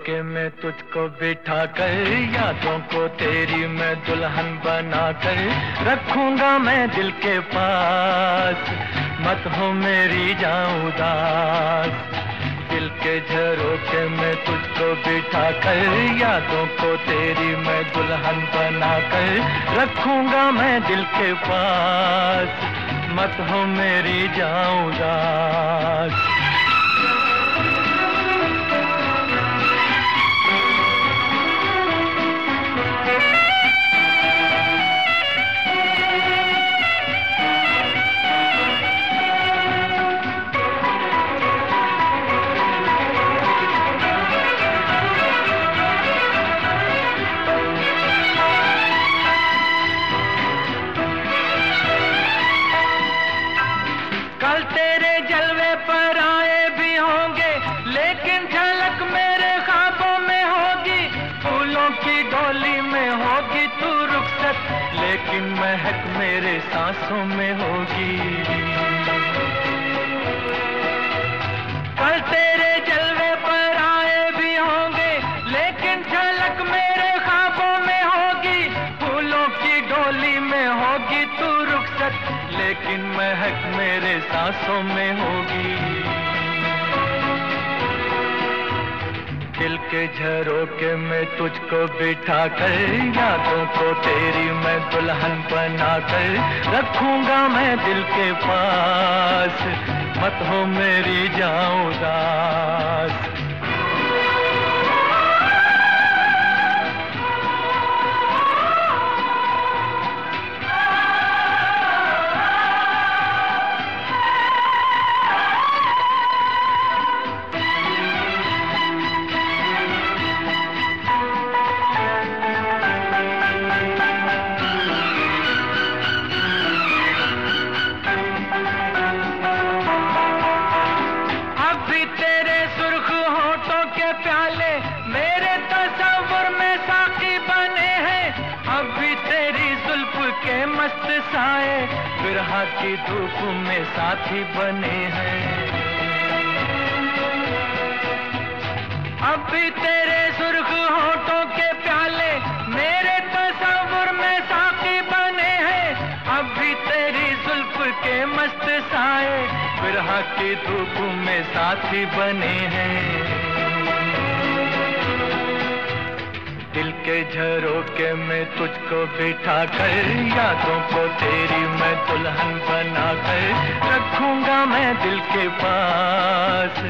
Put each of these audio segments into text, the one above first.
झरोके में तुझको बिठा कर, यादों को तेरी मैं दुल्हन बना कर रखूँगा मैं दिल के पास। मत हो मेरी जाऊँ उदास। दिल के झरोके में तुझको बिठा कर, यादों को तेरी मैं दुल्हन बना कर रखूँगा मैं दिल के पास। मत हो मेरी जाऊँ उदास। लेकिन महक मेरे सांसों में होगी। कल तेरे जलवे पर आए भी होंगे, लेकिन झलक मेरे ख्वाबों में होगी। फूलों की डोली में होगी तू रुखसत, लेकिन महक मेरे सांसों में होगी। के झरोके में तुझको बिठा कर, यादों को तेरी मैं दुल्हन बना कर रखूँगा मैं दिल के पास। मत हो मेरी जाऊँ मस्त साए बिरहा की धूप में साथी बने हैं। अब भी तेरे सुर्ख होठों के प्याले, मेरे तस्वुर में साथी बने हैं। अब भी तेरी जुल्फ के मस्त साए बिरहा की धूप में साथी बने हैं। के झरोके में तुझको बिठा कर, यादों को तेरी मैं दुल्हन बना कर रखूँगा मैं दिल के पास।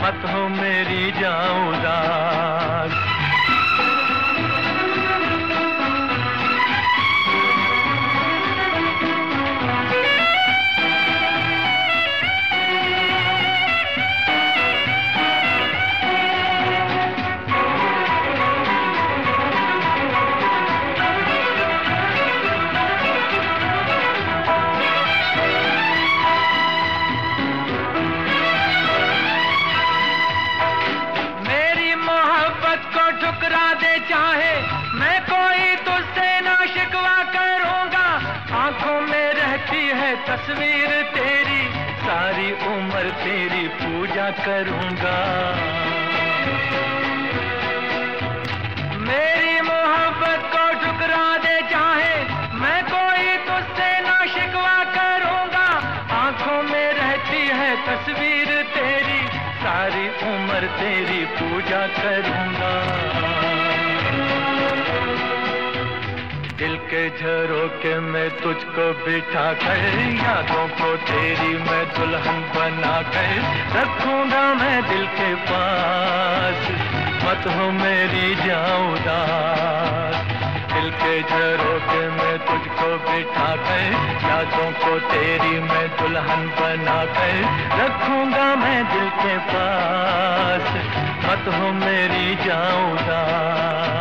मत हो मेरी जाऊँ है तस्वीर तेरी, सारी उम्र तेरी पूजा करूँगा। मेरी मोहब्बत को ठुकरा दे चाहे मैं कोई तुझसे ना शिकवा करूँगा। आँखों में रहती है तस्वीर तेरी, सारी उम्र तेरी पूजा करूँगा। झरोके में तुझको बिठा कर, यादों को तेरी मैं दुल्हन बना कर रखूँगा मैं दिल के पास। मत हो मेरी जाऊँ दिल के झरोके में तुझको बिठा कर, यादों को तेरी मैं दुल्हन बना कर रखूँगा मैं दिल के पास। मत हो मेरी जाऊँ दास